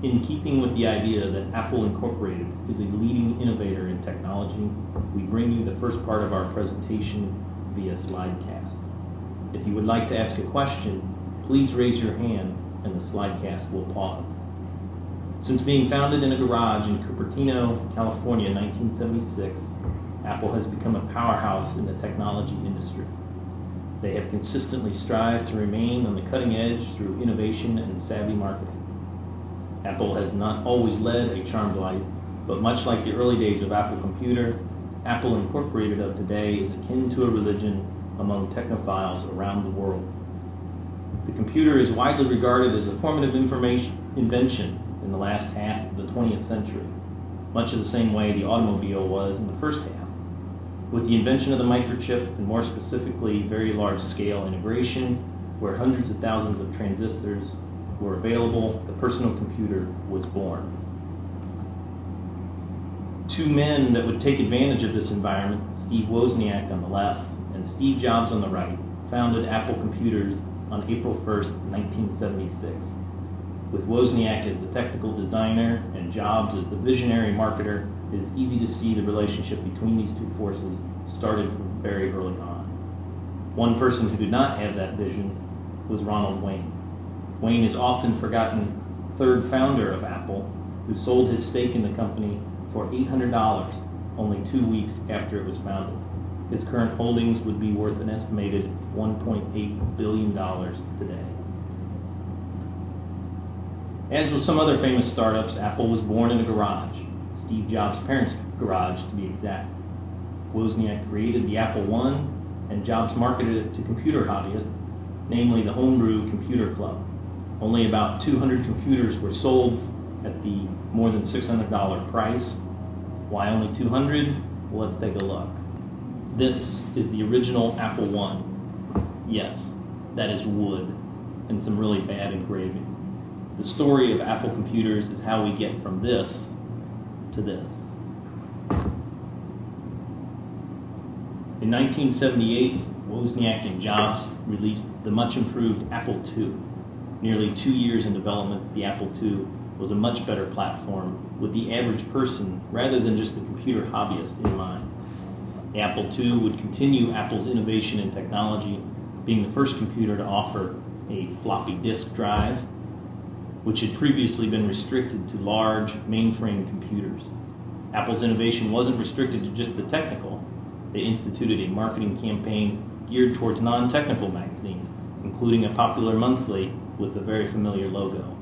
In keeping with the idea that Apple Incorporated is a leading innovator in technology, we bring you the first part of our presentation via slidecast. If you would like to ask a question, please raise your hand and the slidecast will pause. Since being founded in a garage in Cupertino, California in 1976, Apple has become a powerhouse in the technology industry. They have consistently strived to remain on the cutting edge through innovation and savvy marketing. Apple has not always led a charmed life, but much like the early days of Apple Computer, Apple Incorporated of today is akin to a religion among technophiles around the world. The computer is widely regarded as a formative information invention in the last half of the 20th century, much of the same way the automobile was in the first half. With the invention of the microchip, and more specifically very large scale integration, where hundreds of thousands of transistors were available, the personal computer was born. Two men that would take advantage of this environment, Steve Wozniak on the left and Steve Jobs on the right, founded Apple Computers on April 1st, 1976. With Wozniak as the technical designer and Jobs as the visionary marketer, it is easy to see the relationship between these two forces started from very early on. One person who did not have that vision was Ronald Wayne. Wayne is often forgotten third founder of Apple, who sold his stake in the company for $800 only two weeks after it was founded. His current holdings would be worth an estimated $1.8 billion today. As with some other famous startups, Apple was born in a garage, Steve Jobs' parents' garage to be exact. Wozniak created the Apple I, and Jobs marketed it to computer hobbyists, namely the Homebrew Computer Club. Only about 200 computers were sold at the more than $600 price. Why only 200? Well, let's take a look. This is the original Apple I. Yes, that is wood and some really bad engraving. The story of Apple computers is how we get from this to this. In 1978, Wozniak and Jobs released the much improved Apple II. Nearly two years in development, the Apple II was a much better platform with the average person rather than just the computer hobbyist in mind. The Apple II would continue Apple's innovation in technology, being the first computer to offer a floppy disk drive, which had previously been restricted to large mainframe computers. Apple's innovation wasn't restricted to just the technical. They instituted a marketing campaign geared towards non technical magazines, including a popular monthly with a very familiar logo.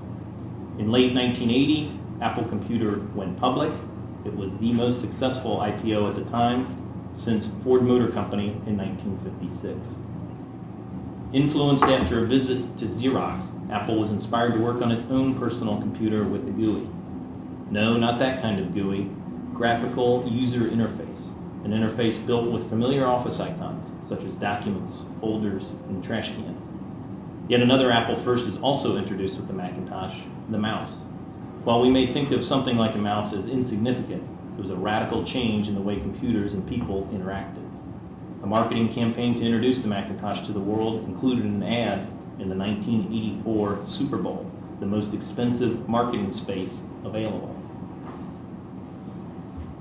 In late 1980, Apple Computer went public. It was the most successful IPO at the time since Ford Motor Company in 1956. Influenced after a visit to Xerox, Apple was inspired to work on its own personal computer with a GUI. No, not that kind of GUI, graphical user interface, an interface built with familiar office icons such as documents, folders, and trash cans. Yet another Apple first is also introduced with the Macintosh, the mouse. While we may think of something like a mouse as insignificant, it was a radical change in the way computers and people interacted. A marketing campaign to introduce the Macintosh to the world included an ad in the 1984 Super Bowl, the most expensive marketing space available.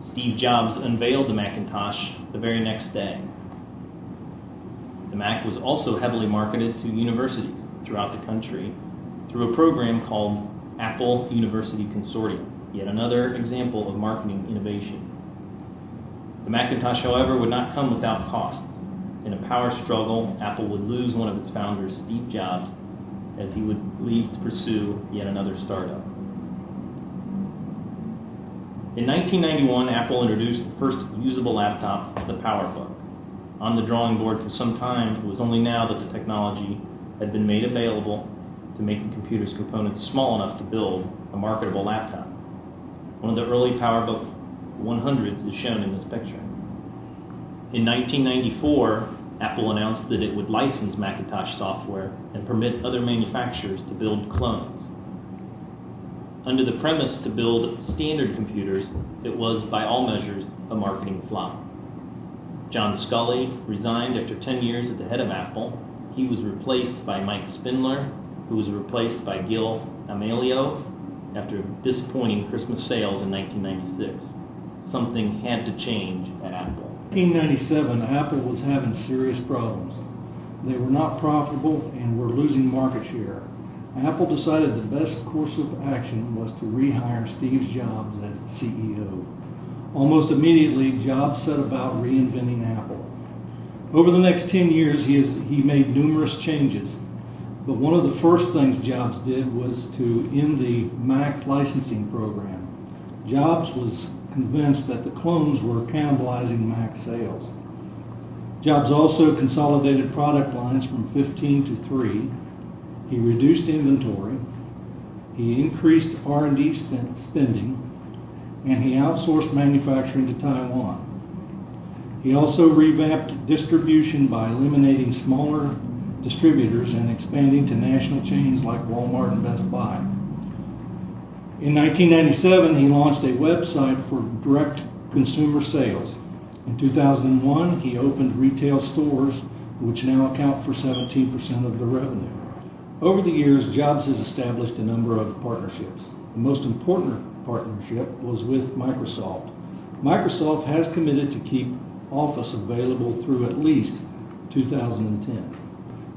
Steve Jobs unveiled the Macintosh the very next day. The Mac was also heavily marketed to universities throughout the country through a program called Apple University Consortium, yet another example of marketing innovation. The Macintosh, however, would not come without costs. In a power struggle, Apple would lose one of its founders, Steve Jobs, as he would leave to pursue yet another startup. In 1991, Apple introduced the first usable laptop, the PowerBook. On the drawing board for some time, it was only now that the technology had been made available to make the computer's components small enough to build a marketable laptop. One of the early PowerBook 100s is shown in this picture. In 1994, Apple announced that it would license Macintosh software and permit other manufacturers to build clones. Under the premise to build standard computers, it was, by all measures, a marketing flop. John Sculley resigned after 10 years at the head of Apple. He was replaced by Mike Spindler, who was replaced by Gil Amelio, after disappointing Christmas sales in 1996. Something had to change at Apple. In 1997, Apple was having serious problems. They were not profitable and were losing market share. Apple decided the best course of action was to rehire Steve Jobs as CEO. Almost immediately, Jobs set about reinventing Apple. Over the next 10 years, he, has, he made numerous changes. But one of the first things Jobs did was to end the Mac licensing program. Jobs was convinced that the clones were cannibalizing Mac sales. Jobs also consolidated product lines from 15 to 3. He reduced inventory. He increased R&D spending and he outsourced manufacturing to Taiwan. He also revamped distribution by eliminating smaller distributors and expanding to national chains like Walmart and Best Buy. In 1997, he launched a website for direct consumer sales. In 2001, he opened retail stores, which now account for 17% of the revenue. Over the years, Jobs has established a number of partnerships. The most important partnership was with Microsoft. Microsoft has committed to keep Office available through at least 2010.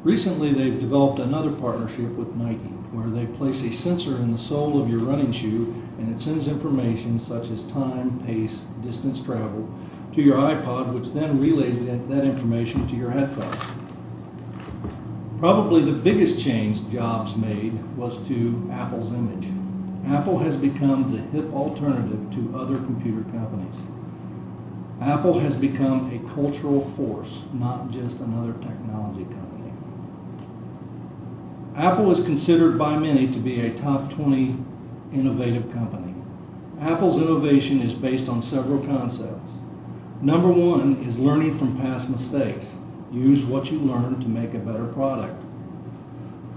Recently, they've developed another partnership with Nike where they place a sensor in the sole of your running shoe and it sends information such as time, pace, distance traveled to your iPod, which then relays that, that information to your headphones. Probably the biggest change Jobs made was to Apple's image. Apple has become the hip alternative to other computer companies. Apple has become a cultural force, not just another technology company. Apple is considered by many to be a top 20 innovative company. Apple's innovation is based on several concepts. Number one is learning from past mistakes. Use what you learn to make a better product.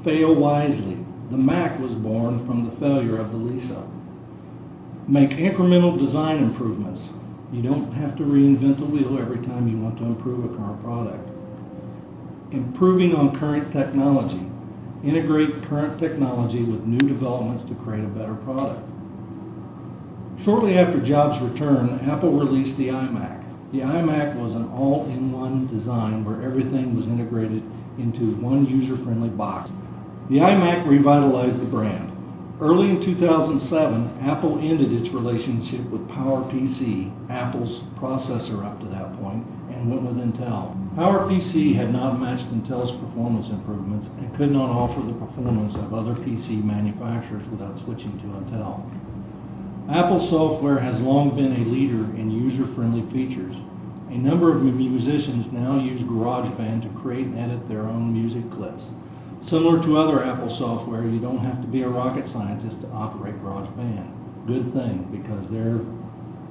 Fail wisely. The Mac was born from the failure of the Lisa. Make incremental design improvements. You don't have to reinvent the wheel every time you want to improve a current product. Improving on current technology integrate current technology with new developments to create a better product. Shortly after Jobs' return, Apple released the iMac. The iMac was an all-in-one design where everything was integrated into one user-friendly box. The iMac revitalized the brand. Early in 2007, Apple ended its relationship with PowerPC, Apple's processor up to that point, and went with Intel. PowerPC had not matched Intel's performance improvements and could not offer the performance of other PC manufacturers without switching to Intel. Apple software has long been a leader in user-friendly features. A number of musicians now use GarageBand to create and edit their own music clips. Similar to other Apple software, you don't have to be a rocket scientist to operate GarageBand. Good thing, because there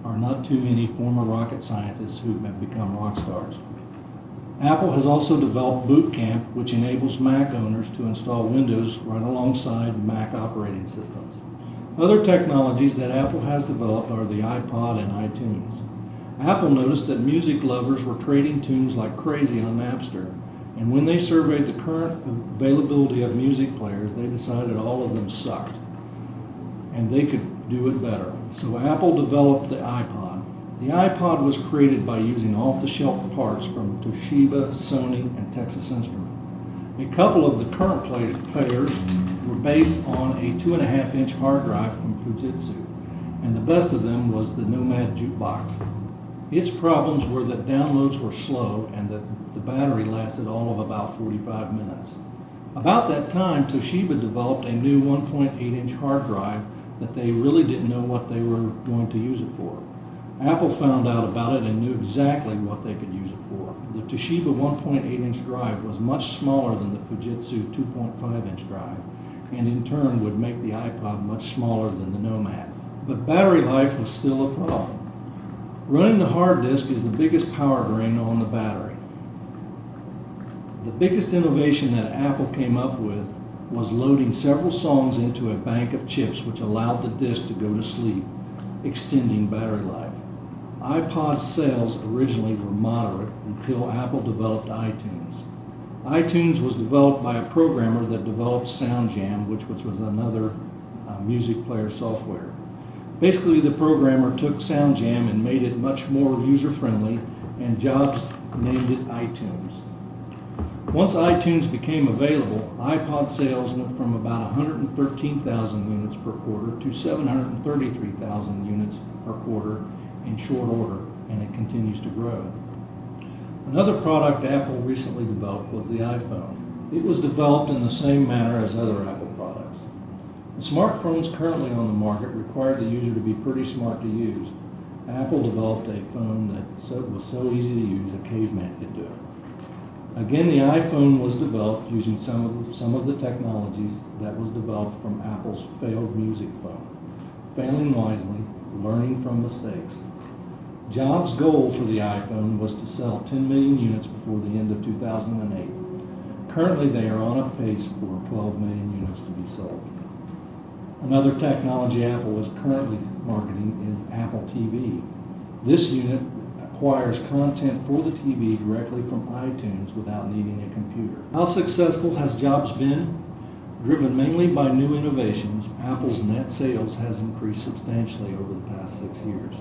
are not too many former rocket scientists who have become rock stars. Apple has also developed Boot Camp, which enables Mac owners to install Windows right alongside Mac operating systems. Other technologies that Apple has developed are the iPod and iTunes. Apple noticed that music lovers were trading tunes like crazy on Napster, and when they surveyed the current availability of music players, they decided all of them sucked, and they could do it better. So Apple developed the iPod. The iPod was created by using off-the-shelf parts from Toshiba, Sony, and Texas Instruments. A couple of the current players were based on a two and a half inch hard drive from Fujitsu, and the best of them was the Nomad Jukebox. Its problems were that downloads were slow and that the battery lasted all of about 45 minutes. About that time, Toshiba developed a new 1.8 inch hard drive that they really didn't know what they were going to use it for. Apple found out about it and knew exactly what they could use it for. The Toshiba 1.8 inch drive was much smaller than the Fujitsu 2.5 inch drive, and in turn would make the iPod much smaller than the Nomad. But battery life was still a problem. Running the hard disk is the biggest power drain on the battery. The biggest innovation that Apple came up with was loading several songs into a bank of chips which allowed the disk to go to sleep, extending battery life. iPod sales originally were moderate until Apple developed iTunes. iTunes was developed by a programmer that developed SoundJam, which was another uh, music player software. Basically, the programmer took SoundJam and made it much more user friendly, and Jobs named it iTunes. Once iTunes became available, iPod sales went from about 113,000 units per quarter to 733,000 units per quarter in short order, and it continues to grow. Another product Apple recently developed was the iPhone. It was developed in the same manner as other Apple smartphones currently on the market require the user to be pretty smart to use. Apple developed a phone that was so easy to use a caveman could do it. Again, the iPhone was developed using some of some of the technologies that was developed from Apple's failed music phone. Failing wisely, learning from mistakes. Jobs' goal for the iPhone was to sell 10 million units before the end of 2008. Currently, they are on a pace for 12 million units to be sold. Another technology Apple is currently marketing is Apple TV. This unit acquires content for the TV directly from iTunes without needing a computer. How successful has Jobs been? Driven mainly by new innovations, Apple's net sales has increased substantially over the past six years.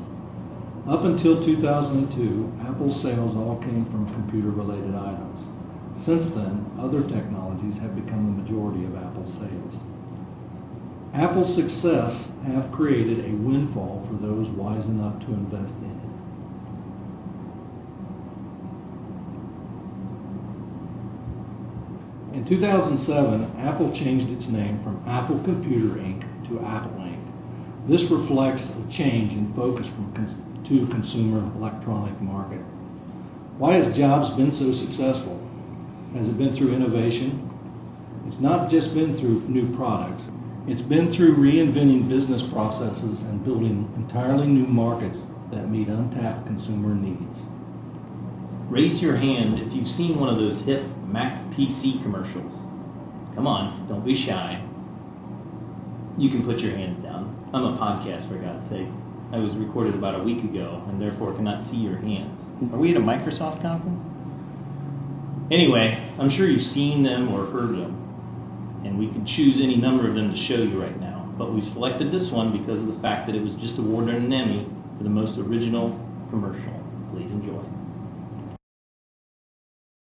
Up until 2002, Apple's sales all came from computer-related items. Since then, other technologies have become the majority of Apple's sales. Apple's success have created a windfall for those wise enough to invest in it. In 2007, Apple changed its name from Apple Computer Inc. to Apple Inc. This reflects a change in focus from con- to consumer electronic market. Why has Jobs been so successful? Has it been through innovation? It's not just been through new products. It's been through reinventing business processes and building entirely new markets that meet untapped consumer needs. Raise your hand if you've seen one of those hip Mac PC commercials. Come on, don't be shy. You can put your hands down. I'm a podcast, for God's sake. I was recorded about a week ago and therefore cannot see your hands. Are we at a Microsoft conference? Anyway, I'm sure you've seen them or heard them, and we could choose any number of them to show you right now. But we've selected this one because of the fact that it was just awarded an Emmy for the most original commercial. Please enjoy.